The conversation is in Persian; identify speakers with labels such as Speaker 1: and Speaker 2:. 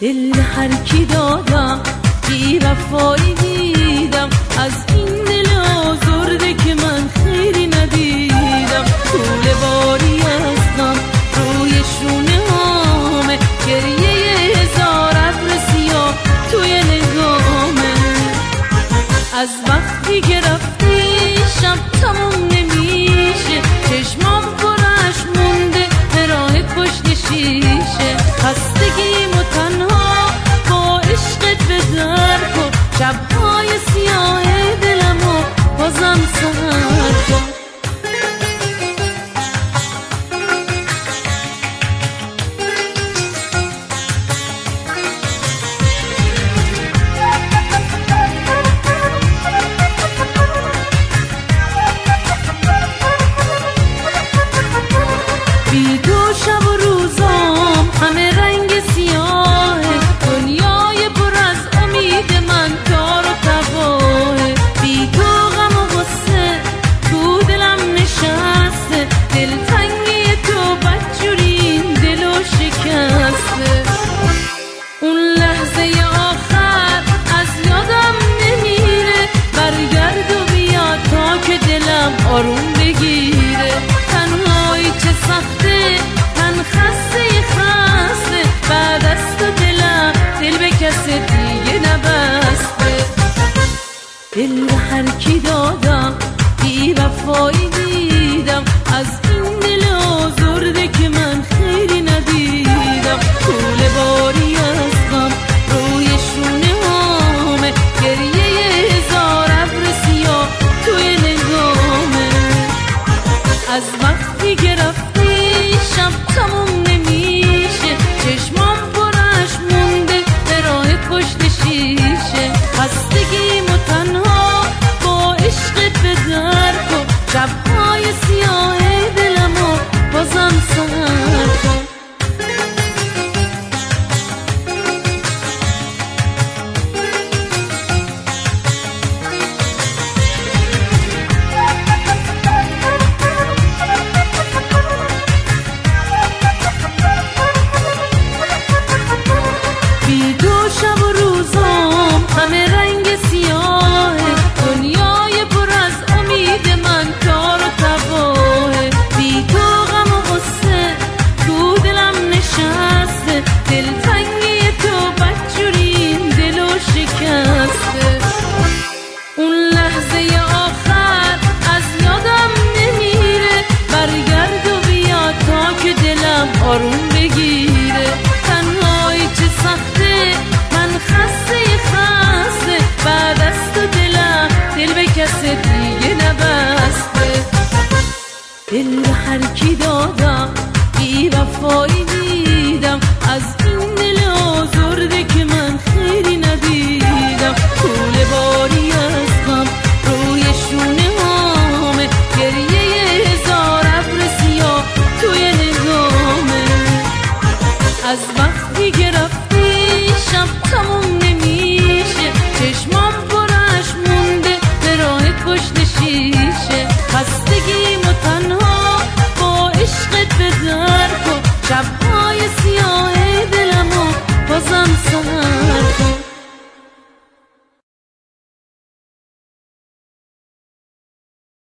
Speaker 1: دل هر کی دادم بی وفایی دیدم از این chub دل به هر کی دادم بی وفایی دیدم. از این دل آزرده که من خیلی ندیدم. طول باری از غم روی شونه هامه گریه هزار ابر سیاه توی نگامه. از دل به هر کی دادم بی وفایی دیدم از این دل آزرده که من خیلی ندیدم. طول باری از غم روی شونه هامه گریه هزار ابر سیاه توی نگامه از وقتی که رفتی شب تموم